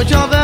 mucho